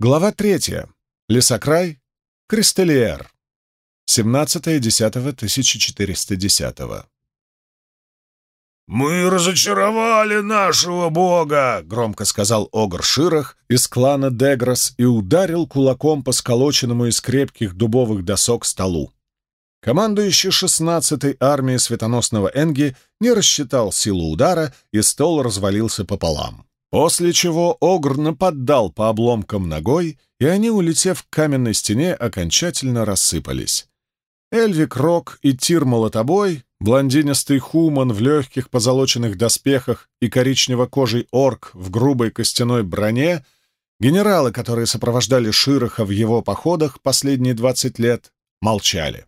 Глава третья. Лесокрай. Кристалиер. 17.10.1410. «Мы разочаровали нашего бога!» — громко сказал Огр Ширах из клана Дегрос и ударил кулаком по сколоченному из крепких дубовых досок столу. Командующий 16-й армией светоносного Энги не рассчитал силу удара, и стол развалился пополам. После чего Огр нападал по обломкам ногой, и они, улетев к каменной стене, окончательно рассыпались. Эльвик Рок и Тир Молотобой, блондинистый Хуман в легких позолоченных доспехах и коричнево-кожий орк в грубой костяной броне, генералы, которые сопровождали Широха в его походах последние двадцать лет, молчали.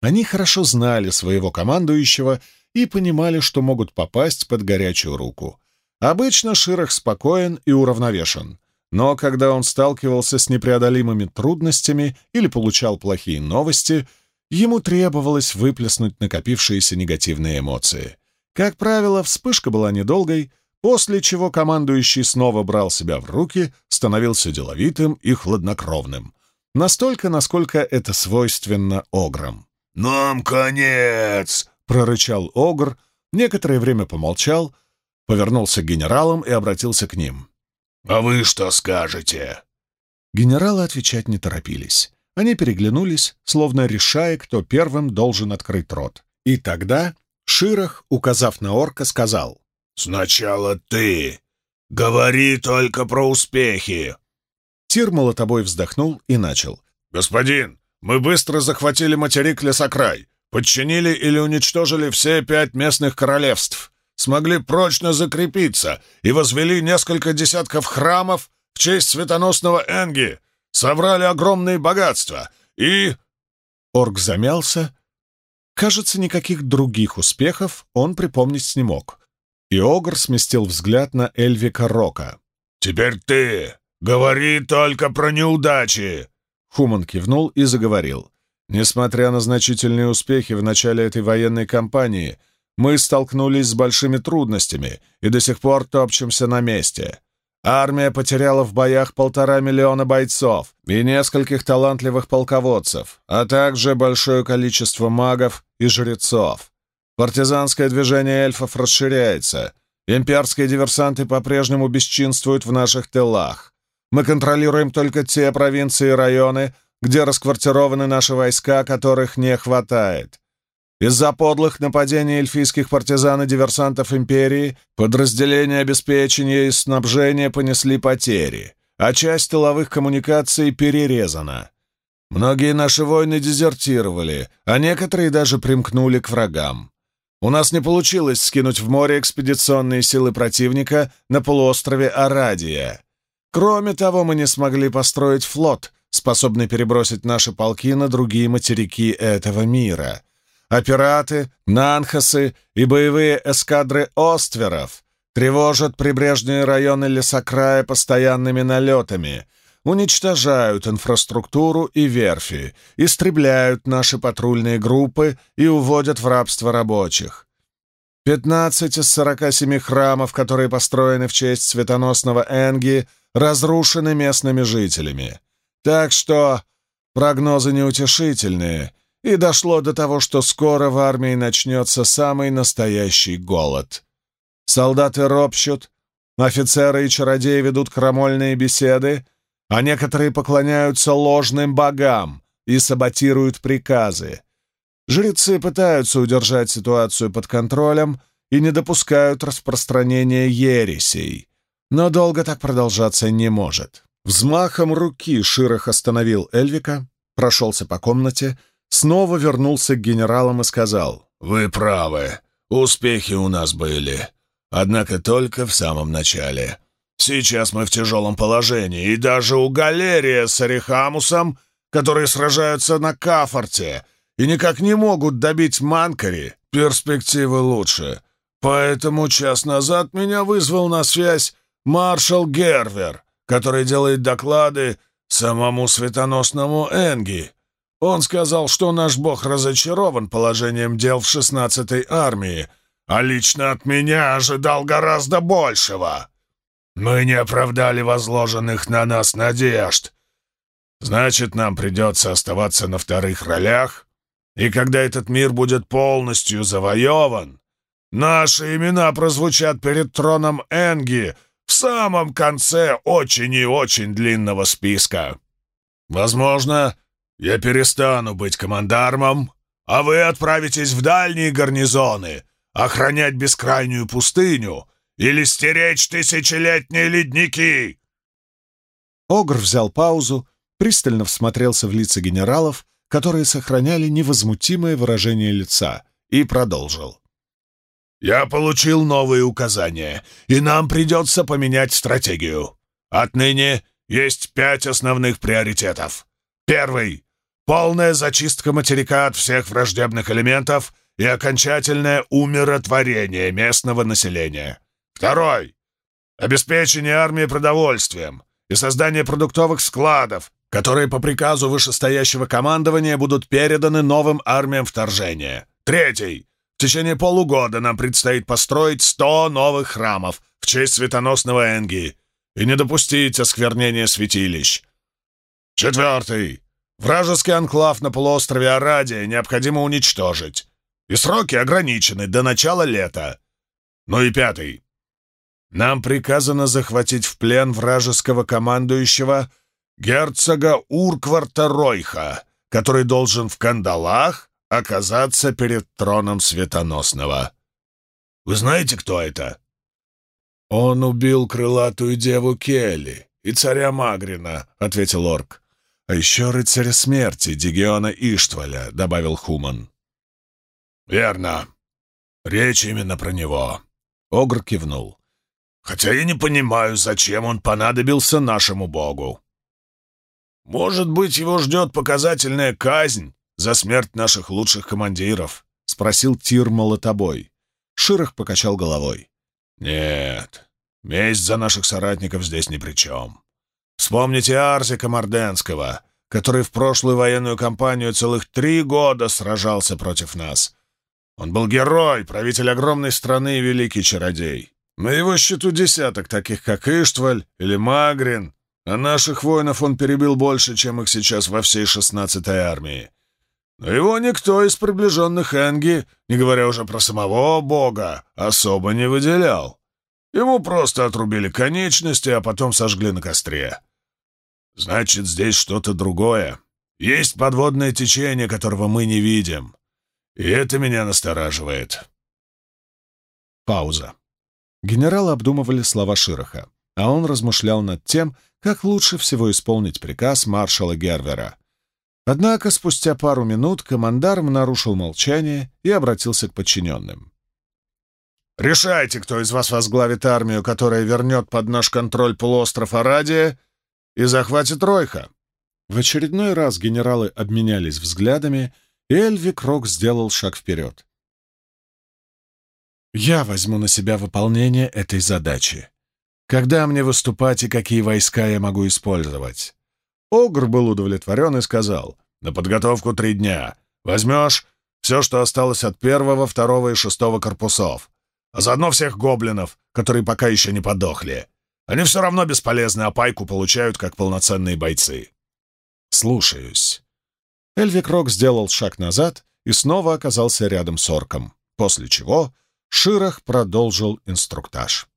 Они хорошо знали своего командующего и понимали, что могут попасть под горячую руку. Обычно Ширах спокоен и уравновешен, но когда он сталкивался с непреодолимыми трудностями или получал плохие новости — Ему требовалось выплеснуть накопившиеся негативные эмоции. Как правило, вспышка была недолгой, после чего командующий снова брал себя в руки, становился деловитым и хладнокровным. Настолько, насколько это свойственно ограм. «Нам конец!» — прорычал огр, некоторое время помолчал, повернулся к генералам и обратился к ним. «А вы что скажете?» Генералы отвечать не торопились. Они переглянулись, словно решая, кто первым должен открыть рот. И тогда Ширах, указав на орка, сказал. «Сначала ты. Говори только про успехи». Тир молотобой вздохнул и начал. «Господин, мы быстро захватили материк Лесокрай, подчинили или уничтожили все пять местных королевств, смогли прочно закрепиться и возвели несколько десятков храмов в честь светоносного Энги, собрали огромные богатства и...» Орк замялся. Кажется, никаких других успехов он припомнить не мог. И Огр сместил взгляд на Эльвика Рока. «Теперь ты! Говори только про неудачи!» Хуман кивнул и заговорил. «Несмотря на значительные успехи в начале этой военной кампании, мы столкнулись с большими трудностями и до сих пор топчемся на месте. Армия потеряла в боях полтора миллиона бойцов и нескольких талантливых полководцев, а также большое количество магов и жрецов. Партизанское движение эльфов расширяется. Имперские диверсанты по-прежнему бесчинствуют в наших тылах. Мы контролируем только те провинции и районы, где расквартированы наши войска, которых не хватает. Из-за подлых нападений эльфийских партизан и диверсантов Империи подразделения обеспечения и снабжения понесли потери, а часть тыловых коммуникаций перерезана. Многие наши воины дезертировали, а некоторые даже примкнули к врагам. У нас не получилось скинуть в море экспедиционные силы противника на полуострове Арадия. Кроме того, мы не смогли построить флот, способный перебросить наши полки на другие материки этого мира — а пираты, нанхасы и боевые эскадры остверов тревожат прибрежные районы лесокрая постоянными налетами, уничтожают инфраструктуру и верфи, истребляют наши патрульные группы и уводят в рабство рабочих. 15 из 47 храмов, которые построены в честь светоносного Энги, разрушены местными жителями. Так что прогнозы неутешительные — и дошло до того, что скоро в армии начнется самый настоящий голод. Солдаты ропщут, офицеры и чародеи ведут крамольные беседы, а некоторые поклоняются ложным богам и саботируют приказы. Жрецы пытаются удержать ситуацию под контролем и не допускают распространения ересей, но долго так продолжаться не может. Взмахом руки Ширах остановил Эльвика, прошелся по комнате, снова вернулся к генералам и сказал, «Вы правы, успехи у нас были, однако только в самом начале. Сейчас мы в тяжелом положении, и даже у Галерия с Арихамусом, которые сражаются на Кафорте и никак не могут добить Манкари, перспективы лучше. Поэтому час назад меня вызвал на связь маршал Гервер, который делает доклады самому светоносному Энги, он сказал, что наш бог разочарован положением дел в шестнадцатой армии, а лично от меня ожидал гораздо большего. Мы не оправдали возложенных на нас надежд. Значит, нам придется оставаться на вторых ролях, и когда этот мир будет полностью завоеван, наши имена прозвучат перед троном Энги в самом конце очень и очень длинного списка. Возможно, я перестану быть командармом, а вы отправитесь в дальние гарнизоны, охранять бескрайнюю пустыню или стеречь тысячелетние ледники!» Огр взял паузу, пристально всмотрелся в лица генералов, которые сохраняли невозмутимое выражение лица, и продолжил. «Я получил новые указания, и нам придется поменять стратегию. Отныне есть пять основных приоритетов. Первый — полная зачистка материка от всех враждебных элементов и окончательное умиротворение местного населения. Второй — обеспечение армии продовольствием и создание продуктовых складов, которые по приказу вышестоящего командования будут переданы новым армиям вторжения. Третий. В течение полугода нам предстоит построить сто новых храмов в честь светоносного Энги и не допустить осквернения святилищ. Четвертый. Вражеский анклав на полуострове Арадия необходимо уничтожить. И сроки ограничены до начала лета. Ну и пятый. Нам приказано захватить в плен вражеского командующего — герцога Уркварта Ройха, который должен в кандалах оказаться перед троном Светоносного. Вы знаете, кто это? Он убил крылатую деву Келли и царя Магрина, — ответил орк. А еще рыцаря смерти Дигиона Иштваля, — добавил Хуман. Верно. Речь именно про него. Огр кивнул. Хотя я не понимаю, зачем он понадобился нашему богу. «Может быть, его ждет показательная казнь за смерть наших лучших командиров?» — спросил Тир Молотобой. Ширах покачал головой. «Нет, месть за наших соратников здесь ни при чем. Вспомните Арзика Морденского, который в прошлую военную кампанию целых три года сражался против нас. Он был герой, правитель огромной страны и великий чародей. На его счету десяток таких, как Иштваль или Магрин, а наших воинов он перебил больше, чем их сейчас во всей шестнадцатой армии. Но его никто из приближенных Энги, не говоря уже про самого бога, особо не выделял. Ему просто отрубили конечности, а потом сожгли на костре. Значит, здесь что-то другое. Есть подводное течение, которого мы не видим. И это меня настораживает. Пауза. Генералы обдумывали слова Широха, а он размышлял над тем, как лучше всего исполнить приказ маршала Гервера. Однако спустя пару минут командарм нарушил молчание и обратился к подчиненным. «Решайте, кто из вас возглавит армию, которая вернет под наш контроль полуостров Арадия и захватит Ройха». В очередной раз генералы обменялись взглядами, и Эльвик Рок сделал шаг вперед. «Я возьму на себя выполнение этой задачи. Когда мне выступать и какие войска я могу использовать?» Огр был удовлетворен и сказал, «На подготовку три дня. Возьмешь все, что осталось от первого, второго и шестого корпусов, а заодно всех гоблинов, которые пока еще не подохли. Они все равно бесполезны, а пайку получают как полноценные бойцы». «Слушаюсь». Эльвик Рок сделал шаг назад и снова оказался рядом с орком, после чего Ширах продолжил инструктаж.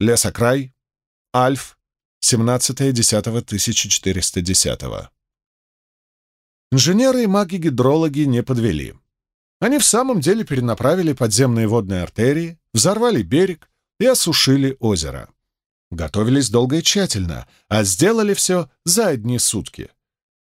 Лесокрай, Альф, 17.10.1410. Инженеры и маги-гидрологи не подвели. Они в самом деле перенаправили подземные водные артерии, взорвали берег и осушили озеро. Готовились долго и тщательно, а сделали все за одни сутки.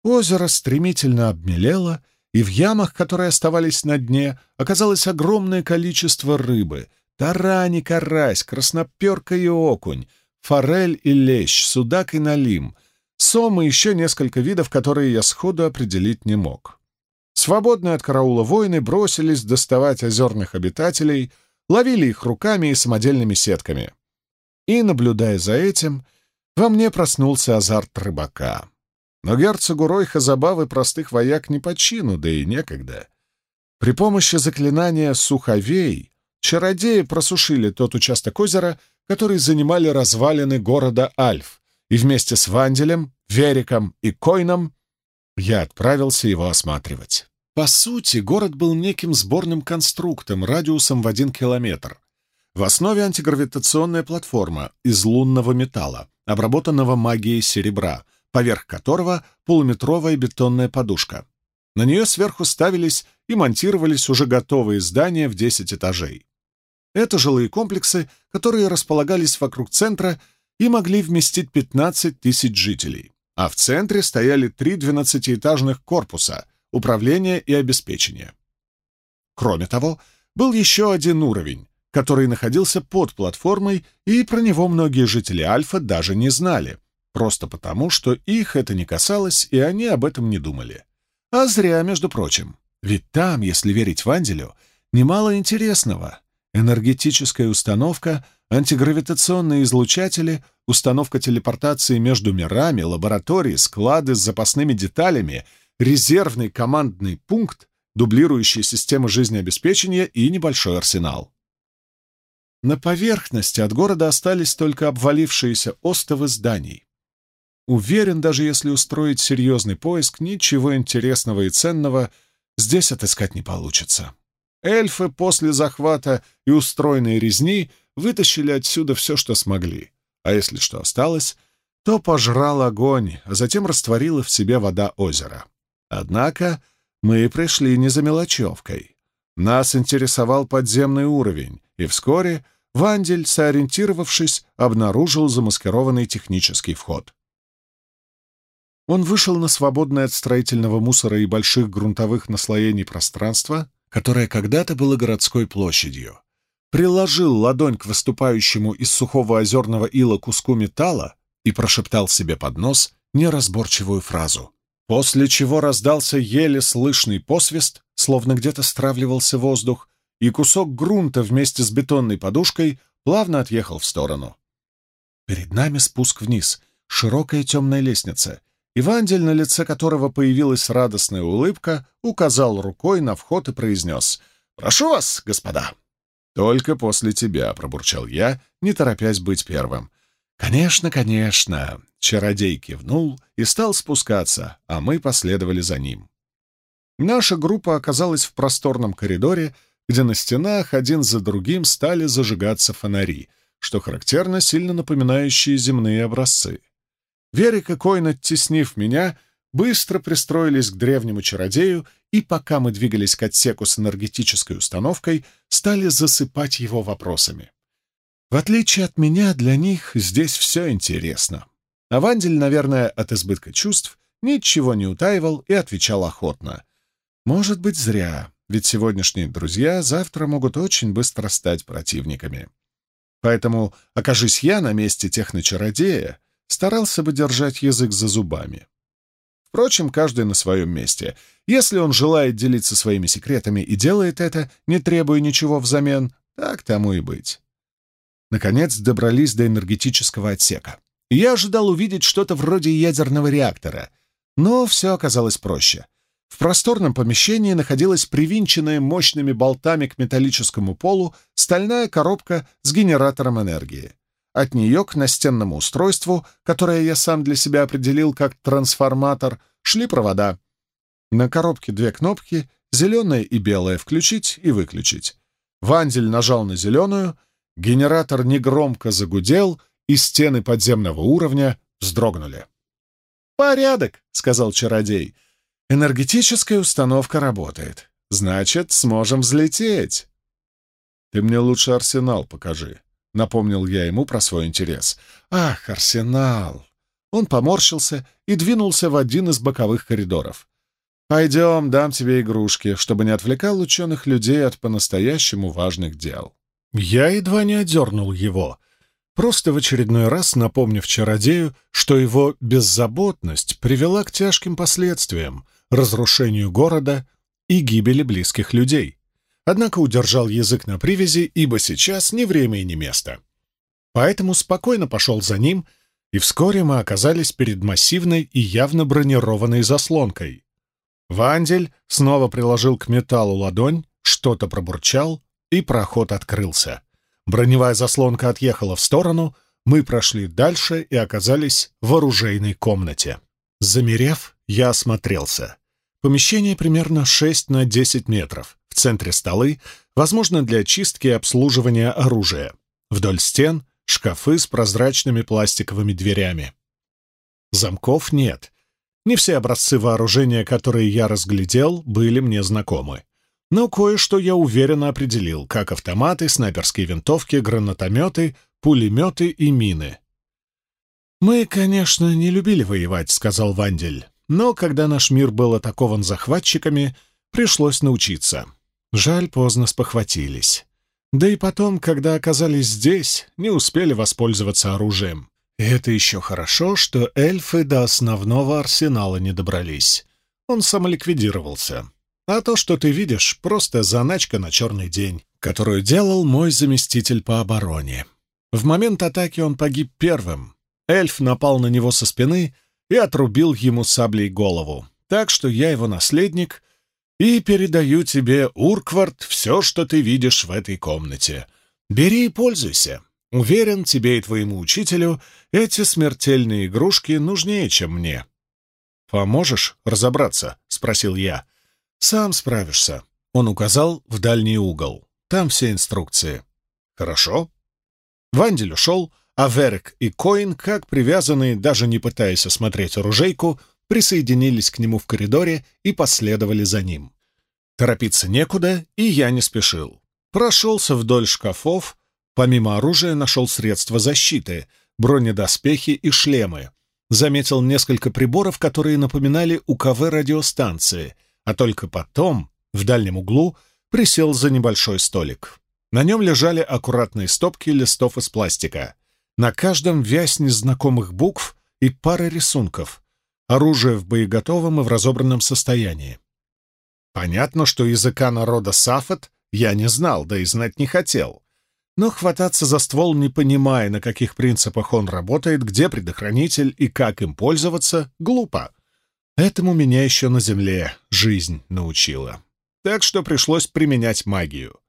Озеро стремительно обмелело, и в ямах, которые оставались на дне, оказалось огромное количество рыбы — Тарань карась, красноперка и окунь, форель и лещ, судак и налим, сом и еще несколько видов, которые я сходу определить не мог. Свободные от караула воины бросились доставать озерных обитателей, ловили их руками и самодельными сетками. И, наблюдая за этим, во мне проснулся азарт рыбака. Но герцогу Ройха забавы простых вояк не по чину, да и некогда. При помощи заклинания «Суховей» Чародеи просушили тот участок озера, которые занимали развалины города Альф, и вместе с Ванделем, Вериком и Койном я отправился его осматривать. По сути, город был неким сборным конструктом радиусом в один километр. В основе антигравитационная платформа из лунного металла, обработанного магией серебра, поверх которого полуметровая бетонная подушка. На нее сверху ставились и монтировались уже готовые здания в 10 этажей. Это жилые комплексы, которые располагались вокруг центра и могли вместить 15 тысяч жителей. А в центре стояли три 12-этажных корпуса — управления и обеспечения. Кроме того, был еще один уровень, который находился под платформой, и про него многие жители Альфа даже не знали, просто потому, что их это не касалось, и они об этом не думали. А зря, между прочим. Ведь там, если верить Ванделю, немало интересного. Энергетическая установка, антигравитационные излучатели, установка телепортации между мирами, лаборатории, склады с запасными деталями, резервный командный пункт, дублирующие системы жизнеобеспечения и небольшой арсенал. На поверхности от города остались только обвалившиеся остовы зданий. Уверен, даже если устроить серьезный поиск, ничего интересного и ценного здесь отыскать не получится. Эльфы после захвата и устроенной резни вытащили отсюда все, что смогли. А если что осталось, то пожрал огонь, а затем растворила в себе вода озера. Однако мы пришли не за мелочевкой. Нас интересовал подземный уровень, и вскоре Вандель, сориентировавшись, обнаружил замаскированный технический вход. Он вышел на свободное от строительного мусора и больших грунтовых наслоений пространство, которое когда-то было городской площадью, приложил ладонь к выступающему из сухого озерного ила куску металла и прошептал себе под нос неразборчивую фразу, после чего раздался еле слышный посвист, словно где-то стравливался воздух, и кусок грунта вместе с бетонной подушкой плавно отъехал в сторону. Перед нами спуск вниз, широкая темная лестница, и Вандель, на лице которого появилась радостная улыбка, указал рукой на вход и произнес «Прошу вас, господа». «Только после тебя», — пробурчал я, не торопясь быть первым. «Конечно, конечно!» — чародей кивнул и стал спускаться, а мы последовали за ним. Наша группа оказалась в просторном коридоре, где на стенах один за другим стали зажигаться фонари, что характерно сильно напоминающие земные образцы. Верик и Койн, оттеснив меня, быстро пристроились к древнему чародею и, пока мы двигались к отсеку с энергетической установкой, стали засыпать его вопросами. В отличие от меня, для них здесь все интересно. А Вандель, наверное, от избытка чувств, ничего не утаивал и отвечал охотно. Может быть, зря ведь сегодняшние друзья завтра могут очень быстро стать противниками. Поэтому, окажись я на месте техночародея, старался бы держать язык за зубами. Впрочем, каждый на своем месте. Если он желает делиться своими секретами и делает это, не требуя ничего взамен, так тому и быть. Наконец добрались до энергетического отсека. Я ожидал увидеть что-то вроде ядерного реактора, но все оказалось проще — в просторном помещении находилась привинченная мощными болтами к металлическому полу стальная коробка с генератором энергии. От нее к настенному устройству, которое я сам для себя определил как трансформатор, шли провода. На коробке две кнопки, зеленая и белая «включить» и «выключить». Вандель нажал на зеленую, генератор негромко загудел, и стены подземного уровня вздрогнули. «Порядок», — сказал чародей, — Энергетическая установка работает. Значит, сможем взлететь. Ты мне лучше арсенал покажи. Напомнил я ему про свой интерес. Ах, арсенал! Он поморщился и двинулся в один из боковых коридоров. «Пойдем, дам тебе игрушки, чтобы не отвлекал ученых людей от по-настоящему важных дел». Я едва не одернул его, просто в очередной раз напомнив чародею, что его беззаботность привела к тяжким последствиям — разрушению города и гибели близких людей. Однако удержал язык на привязи, ибо сейчас не время и не место. Поэтому спокойно пошел за ним, и вскоре мы оказались перед массивной и явно бронированной заслонкой. Вандель снова приложил к металлу ладонь, что-то пробурчал, и проход открылся. Броневая заслонка отъехала в сторону, мы прошли дальше и оказались в оружейной комнате. Замерев, я осмотрелся. Помещение примерно 6 на 10 метров. В центре столы, возможно, для чистки и обслуживания оружия. Вдоль стен — шкафы с прозрачными пластиковыми дверями. Замков нет. Не все образцы вооружения, которые я разглядел, были мне знакомы. Но кое-что я уверенно определил, как автоматы, снайперские винтовки, гранатометы, пулеметы и мины. «Мы, конечно, не любили воевать», — сказал Вандель. «Но когда наш мир был атакован захватчиками, пришлось научиться. Жаль, поздно спохватились. Да и потом, когда оказались здесь, не успели воспользоваться оружием. И это еще хорошо, что эльфы до основного арсенала не добрались. Он самоликвидировался. А то, что ты видишь, просто заначка на черный день, которую делал мой заместитель по обороне. В момент атаки он погиб первым. Эльф напал на него со спины и отрубил ему саблей голову. Так что я его наследник и передаю тебе, Урквард, все, что ты видишь в этой комнате. Бери и пользуйся. Уверен, тебе и твоему учителю эти смертельные игрушки нужнее, чем мне. «Поможешь разобраться?» — спросил я. «Сам справишься». Он указал в дальний угол. Там все инструкции. «Хорошо». Вандель ушел, а Верек и Коин, как привязанные, даже не пытаясь осмотреть оружейку, присоединились к нему в коридоре и последовали за ним. Торопиться некуда, и я не спешил. Прошелся вдоль шкафов, помимо оружия нашел средства защиты, бронедоспехи и шлемы. Заметил несколько приборов, которые напоминали УКВ-радиостанции — а только потом, в дальнем углу, присел за небольшой столик. На нем лежали аккуратные стопки листов из пластика. На каждом вязь незнакомых букв и пара рисунков. Оружие в боеготовом и в разобранном состоянии. Понятно, что языка народа Сафет я не знал, да и знать не хотел. Но хвататься за ствол, не понимая, на каких принципах он работает, где предохранитель и как им пользоваться, глупо. Этому меня еще на земле жизнь научила. Так что пришлось применять магию.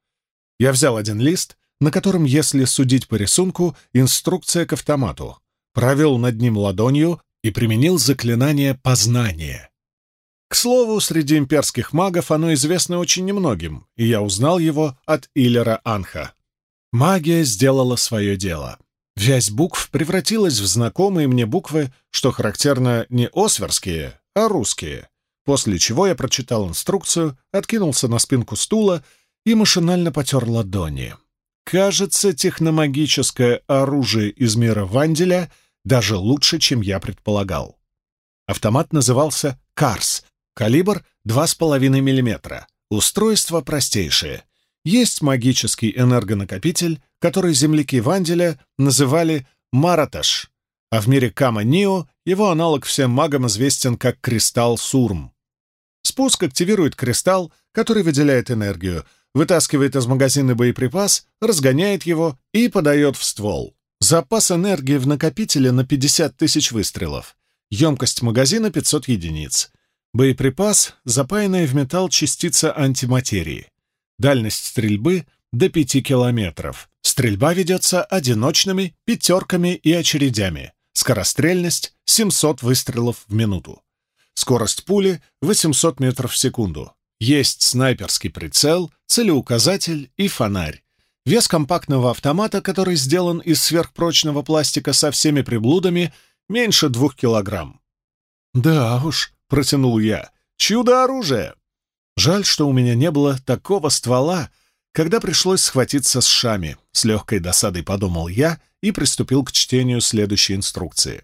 Я взял один лист, на котором, если судить по рисунку, инструкция к автомату, провел над ним ладонью и применил заклинание познания. К слову, среди имперских магов оно известно очень немногим, и я узнал его от Иллера Анха. Магия сделала свое дело. Вязь букв превратилась в знакомые мне буквы, что характерно не осверские, а русские, после чего я прочитал инструкцию, откинулся на спинку стула и машинально потер ладони. Кажется, техномагическое оружие из мира Ванделя даже лучше, чем я предполагал. Автомат назывался «Карс», калибр 2,5 мм. Устройство простейшее. Есть магический энергонакопитель, который земляки Ванделя называли «Мараташ», а в мире Кама-Нио его аналог всем магам известен как кристалл Сурм. Спуск активирует кристалл, который выделяет энергию, вытаскивает из магазина боеприпас, разгоняет его и подает в ствол. Запас энергии в накопителе на 50 тысяч выстрелов. Емкость магазина 500 единиц. Боеприпас — запаянная в металл частица антиматерии. Дальность стрельбы — до 5 километров. Стрельба ведется одиночными, пятерками и очередями. Скорострельность — 700 выстрелов в минуту. Скорость пули — 800 метров в секунду. Есть снайперский прицел, целеуказатель и фонарь. Вес компактного автомата, который сделан из сверхпрочного пластика со всеми приблудами, меньше двух килограмм. «Да уж», — протянул я, — «чудо-оружие!» Жаль, что у меня не было такого ствола, когда пришлось схватиться с Шами, с легкой досадой подумал я и приступил к чтению следующей инструкции.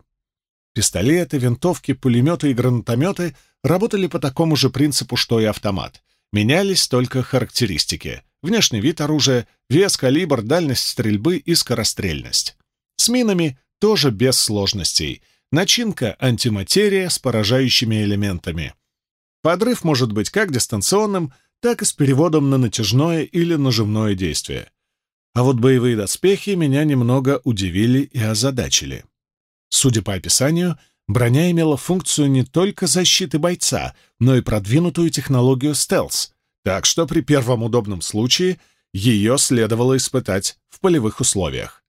Пистолеты, винтовки, пулеметы и гранатометы работали по такому же принципу, что и автомат. Менялись только характеристики. Внешний вид оружия, вес, калибр, дальность стрельбы и скорострельность. С минами тоже без сложностей. Начинка — антиматерия с поражающими элементами. Подрыв может быть как дистанционным — так и с переводом на натяжное или нажимное действие. А вот боевые доспехи меня немного удивили и озадачили. Судя по описанию, броня имела функцию не только защиты бойца, но и продвинутую технологию стелс, так что при первом удобном случае ее следовало испытать в полевых условиях.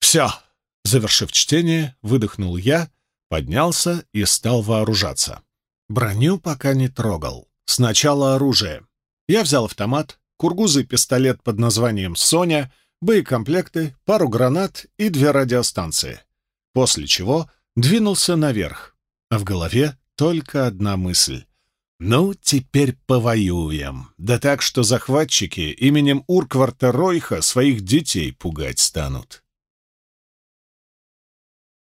«Все!» — завершив чтение, выдохнул я, поднялся и стал вооружаться. Броню пока не трогал. Сначала оружие. Я взял автомат, кургузый пистолет под названием «Соня», боекомплекты, пару гранат и две радиостанции. После чего двинулся наверх, а в голове только одна мысль. Ну, теперь повоюем. Да так, что захватчики именем Уркварта Ройха своих детей пугать станут.